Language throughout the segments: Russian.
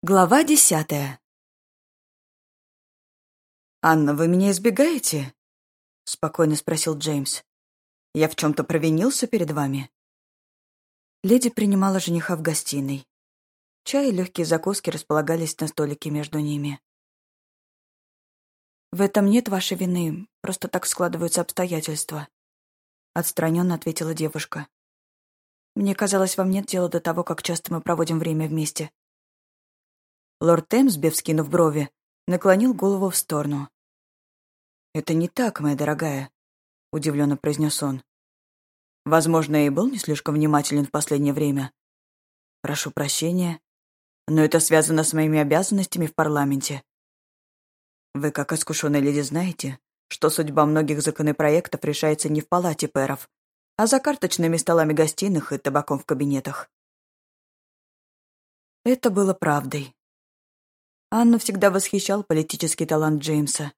Глава десятая «Анна, вы меня избегаете?» — спокойно спросил Джеймс. «Я в чем-то провинился перед вами?» Леди принимала жениха в гостиной. Чай и легкие закуски располагались на столике между ними. «В этом нет вашей вины, просто так складываются обстоятельства», — отстраненно ответила девушка. «Мне казалось, вам нет дела до того, как часто мы проводим время вместе». Лорд Темсби, вскинув брови, наклонил голову в сторону. «Это не так, моя дорогая», — удивленно произнес он. «Возможно, я и был не слишком внимателен в последнее время. Прошу прощения, но это связано с моими обязанностями в парламенте. Вы, как искушенная леди, знаете, что судьба многих законопроектов решается не в палате пэров, а за карточными столами гостиных и табаком в кабинетах. Это было правдой. Анну всегда восхищал политический талант Джеймса.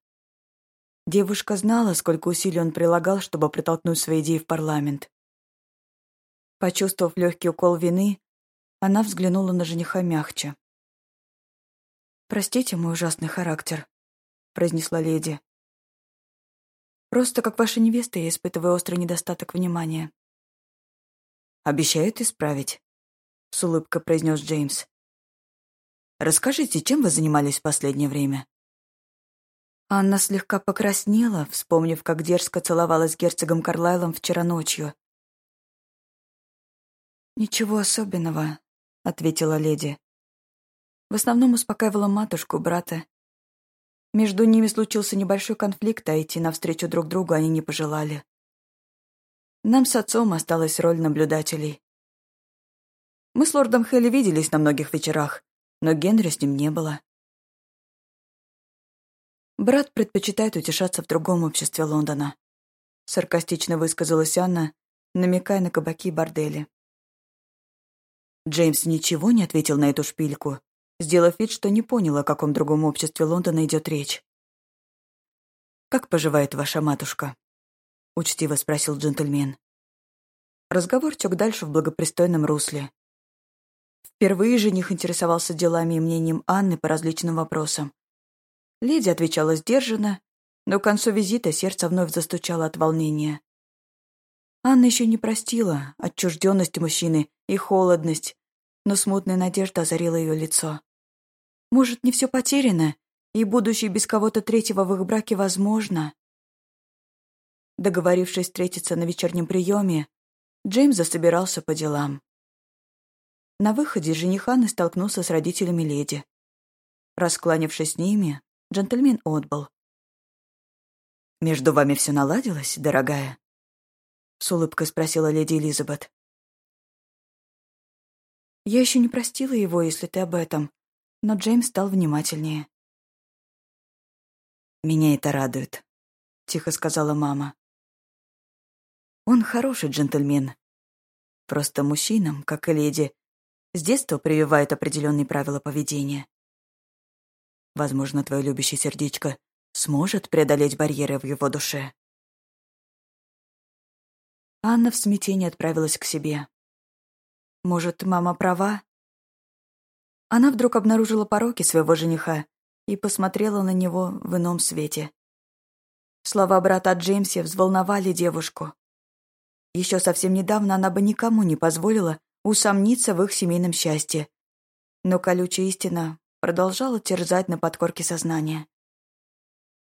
Девушка знала, сколько усилий он прилагал, чтобы протолкнуть свои идеи в парламент. Почувствовав легкий укол вины, она взглянула на жениха мягче. «Простите мой ужасный характер», — произнесла леди. «Просто как ваша невеста я испытываю острый недостаток внимания». «Обещают исправить», — с улыбкой произнес Джеймс. Расскажите, чем вы занимались в последнее время?» Анна слегка покраснела, вспомнив, как дерзко целовалась с герцогом Карлайлом вчера ночью. «Ничего особенного», — ответила леди. В основном успокаивала матушку, брата. Между ними случился небольшой конфликт, а идти навстречу друг другу они не пожелали. Нам с отцом осталась роль наблюдателей. Мы с лордом Хелли виделись на многих вечерах, но Генри с ним не было. Брат предпочитает утешаться в другом обществе Лондона. Саркастично высказалась Анна, намекая на кабаки и бордели. Джеймс ничего не ответил на эту шпильку, сделав вид, что не понял, о каком другом обществе Лондона идет речь. «Как поживает ваша матушка?» — учтиво спросил джентльмен. Разговор тек дальше в благопристойном русле. Впервые жених интересовался делами и мнением Анны по различным вопросам. Леди отвечала сдержанно, но к концу визита сердце вновь застучало от волнения. Анна еще не простила отчужденность мужчины и холодность, но смутная надежда озарила ее лицо. Может, не все потеряно, и будущее без кого-то третьего в их браке возможно. Договорившись встретиться на вечернем приеме, Джеймс засобирался по делам. На выходе жених Анны столкнулся с родителями леди. Раскланившись с ними, джентльмен отбыл. «Между вами все наладилось, дорогая?» С улыбкой спросила леди Элизабет. «Я еще не простила его, если ты об этом, но Джеймс стал внимательнее». «Меня это радует», — тихо сказала мама. «Он хороший джентльмен. Просто мужчинам, как и леди, с детства прививают определенные правила поведения. Возможно, твое любящее сердечко сможет преодолеть барьеры в его душе. Анна в смятении отправилась к себе. Может, мама права? Она вдруг обнаружила пороки своего жениха и посмотрела на него в ином свете. Слова брата Джеймса взволновали девушку. Еще совсем недавно она бы никому не позволила усомниться в их семейном счастье. Но колючая истина продолжала терзать на подкорке сознания.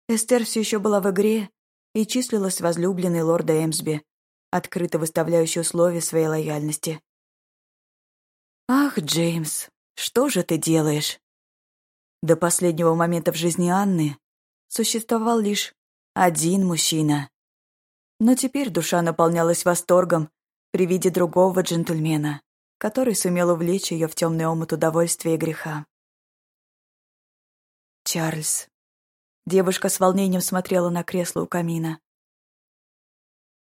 Эстер все еще была в игре и числилась возлюбленной лорда Эмсби, открыто выставляющей условия своей лояльности. «Ах, Джеймс, что же ты делаешь?» До последнего момента в жизни Анны существовал лишь один мужчина. Но теперь душа наполнялась восторгом при виде другого джентльмена который сумел увлечь ее в темный омут удовольствия и греха. Чарльз. Девушка с волнением смотрела на кресло у камина.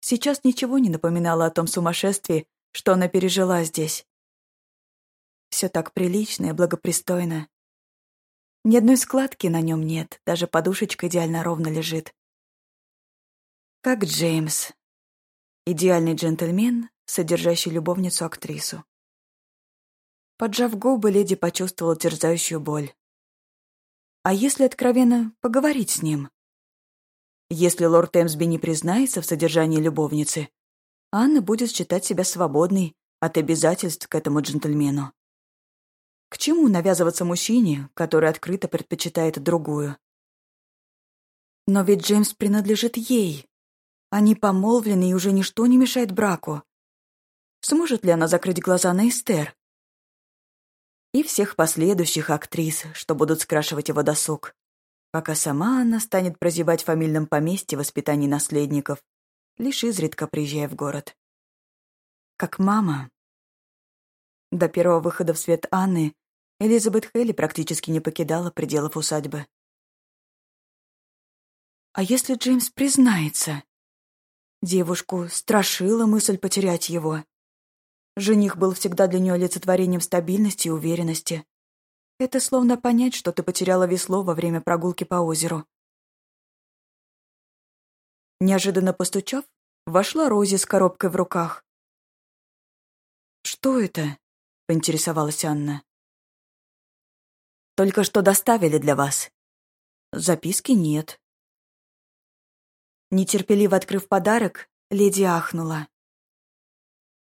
Сейчас ничего не напоминало о том сумасшествии, что она пережила здесь. Все так прилично и благопристойно. Ни одной складки на нем нет, даже подушечка идеально ровно лежит. Как Джеймс. Идеальный джентльмен, содержащий любовницу-актрису. Поджав губы, леди почувствовала терзающую боль. А если откровенно поговорить с ним? Если лорд Эмсби не признается в содержании любовницы, Анна будет считать себя свободной от обязательств к этому джентльмену. К чему навязываться мужчине, который открыто предпочитает другую? Но ведь Джеймс принадлежит ей. Они помолвлены, и уже ничто не мешает браку. Сможет ли она закрыть глаза на Эстер? И всех последующих актрис, что будут скрашивать его досуг, пока сама она станет прозябать в фамильном поместье воспитании наследников, лишь изредка приезжая в город. Как мама. До первого выхода в свет Анны Элизабет Хелли практически не покидала пределов усадьбы. А если Джеймс признается? Девушку страшила мысль потерять его. Жених был всегда для нее олицетворением стабильности и уверенности. Это словно понять, что ты потеряла весло во время прогулки по озеру. Неожиданно постучав, вошла Рози с коробкой в руках. «Что это?» — поинтересовалась Анна. «Только что доставили для вас. Записки нет». Нетерпеливо открыв подарок, леди ахнула.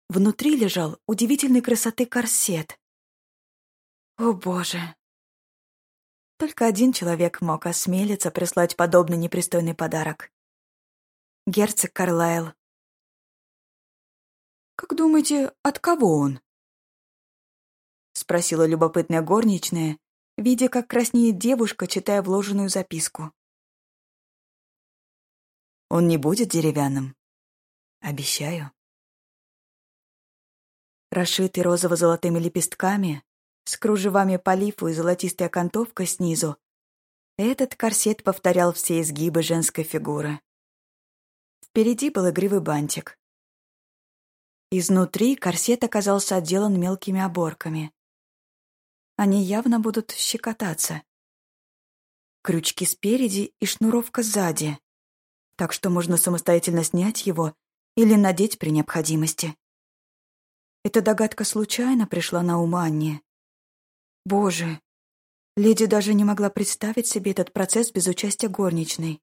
Внутри лежал удивительной красоты корсет. О, боже! Только один человек мог осмелиться прислать подобный непристойный подарок. Герцог Карлайл. «Как думаете, от кого он?» Спросила любопытная горничная, видя, как краснеет девушка, читая вложенную записку. «Он не будет деревянным. Обещаю» расшитый розово-золотыми лепестками, с кружевами по лифу и золотистой окантовкой снизу. Этот корсет повторял все изгибы женской фигуры. Впереди был игривый бантик. Изнутри корсет оказался отделан мелкими оборками. Они явно будут щекотаться. Крючки спереди и шнуровка сзади, так что можно самостоятельно снять его или надеть при необходимости. Эта догадка случайно пришла на ум Анне. Боже, леди даже не могла представить себе этот процесс без участия горничной.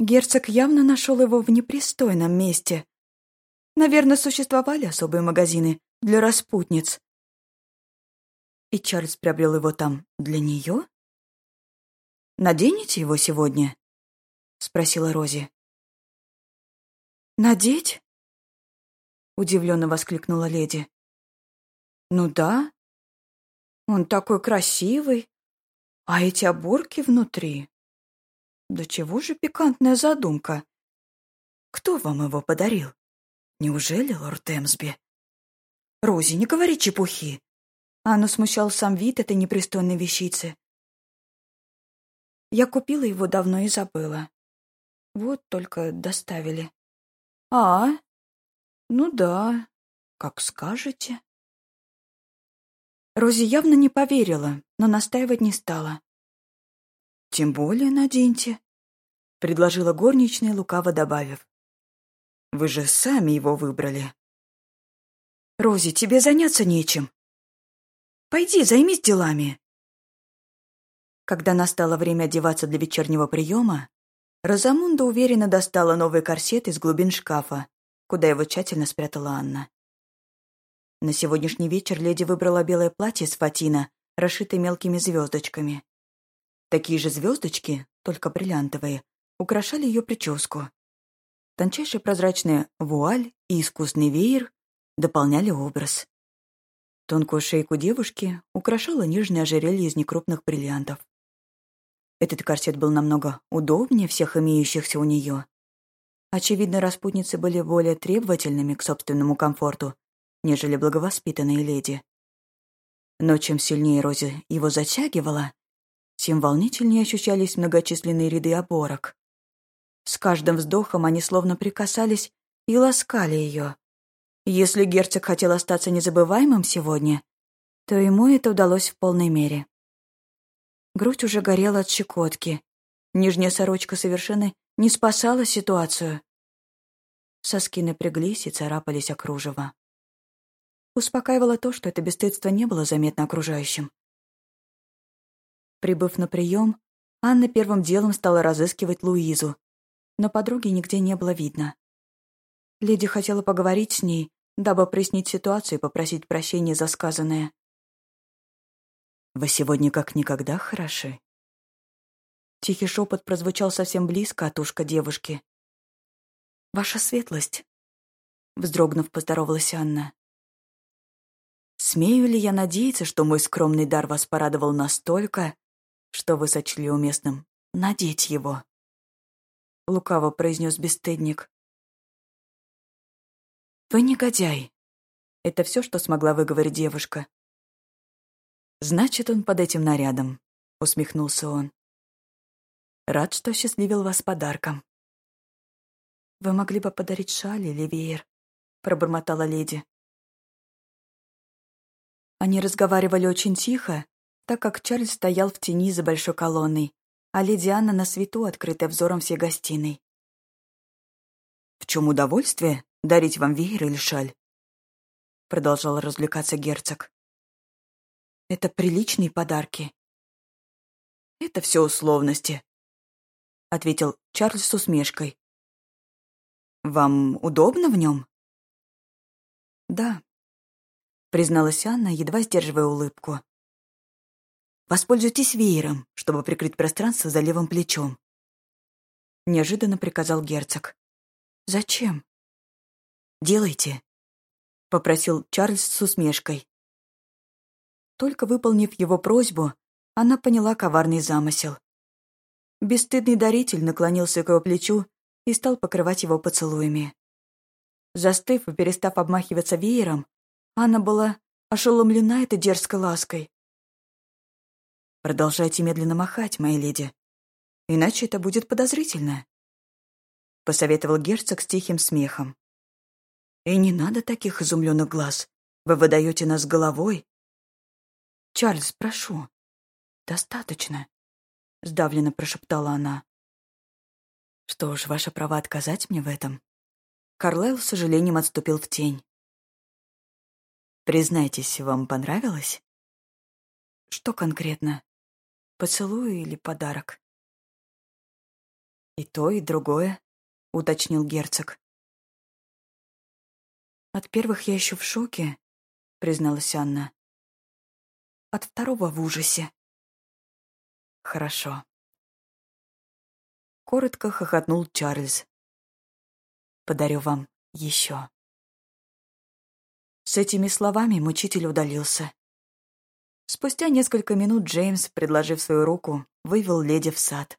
Герцог явно нашел его в непристойном месте. Наверное, существовали особые магазины для распутниц. И Чарльз приобрел его там для нее? «Наденете его сегодня?» — спросила Рози. «Надеть?» Удивленно воскликнула леди. Ну да. Он такой красивый. А эти оборки внутри. Да чего же пикантная задумка? Кто вам его подарил? Неужели лорд Эмсби? Рози, не говори чепухи. Анну смущал сам вид этой непристойной вещицы. Я купила его давно и забыла. Вот только доставили. А, «Ну да, как скажете». Рози явно не поверила, но настаивать не стала. «Тем более наденьте», — предложила горничная, лукаво добавив. «Вы же сами его выбрали». «Рози, тебе заняться нечем. Пойди, займись делами». Когда настало время одеваться для вечернего приема, Розамунда уверенно достала новый корсет из глубин шкафа куда его тщательно спрятала Анна. На сегодняшний вечер леди выбрала белое платье с фатина, расшитое мелкими звездочками. Такие же звездочки, только бриллиантовые, украшали ее прическу. Тончайшая прозрачная вуаль и искусный веер дополняли образ. Тонкую шейку девушки украшало нижнее ожерелье из некрупных бриллиантов. Этот корсет был намного удобнее всех имеющихся у нее. Очевидно, распутницы были более требовательными к собственному комфорту, нежели благовоспитанные леди. Но чем сильнее Рози его затягивала, тем волнительнее ощущались многочисленные ряды оборок. С каждым вздохом они словно прикасались и ласкали ее. Если герцог хотел остаться незабываемым сегодня, то ему это удалось в полной мере. Грудь уже горела от щекотки. Нижняя сорочка совершенно не спасала ситуацию. Соски напряглись и царапались о кружево. Успокаивало то, что это бесстыдство не было заметно окружающим. Прибыв на прием, Анна первым делом стала разыскивать Луизу, но подруги нигде не было видно. Леди хотела поговорить с ней, дабы прояснить ситуацию и попросить прощения за сказанное. «Вы сегодня как никогда хороши». Тихий шепот прозвучал совсем близко от ушка девушки. «Ваша светлость», — вздрогнув, поздоровалась Анна. «Смею ли я надеяться, что мой скромный дар вас порадовал настолько, что вы сочли уместным надеть его?» Лукаво произнес бесстыдник. «Вы негодяй!» Это все, что смогла выговорить девушка. «Значит, он под этим нарядом», — усмехнулся он. «Рад, что счастливил вас подарком». «Вы могли бы подарить шаль или веер», — пробормотала леди. Они разговаривали очень тихо, так как Чарльз стоял в тени за большой колонной, а леди Анна на свету, открытая взором всей гостиной. «В чем удовольствие дарить вам веер или шаль?» Продолжал развлекаться герцог. Это приличные подарки. Это все условности, ответил Чарльз с усмешкой. Вам удобно в нем? Да, призналась Анна, едва сдерживая улыбку. Воспользуйтесь веером, чтобы прикрыть пространство за левым плечом. Неожиданно приказал герцог. Зачем? Делайте, попросил Чарльз с усмешкой. Только выполнив его просьбу, она поняла коварный замысел. Бесстыдный даритель наклонился к его плечу и стал покрывать его поцелуями. Застыв и перестав обмахиваться веером, Анна была ошеломлена этой дерзкой лаской. «Продолжайте медленно махать, моя леди, иначе это будет подозрительно», — посоветовал герцог с тихим смехом. «И не надо таких изумленных глаз. Вы выдаете нас головой, «Чарльз, прошу». «Достаточно», — сдавленно прошептала она. «Что ж, ваше право отказать мне в этом?» Карлайл с сожалением отступил в тень. «Признайтесь, вам понравилось?» «Что конкретно? Поцелуй или подарок?» «И то, и другое», — уточнил герцог. «От первых я еще в шоке», — призналась Анна от второго в ужасе. Хорошо. Коротко хохотнул Чарльз. Подарю вам еще. С этими словами мучитель удалился. Спустя несколько минут Джеймс, предложив свою руку, вывел леди в сад.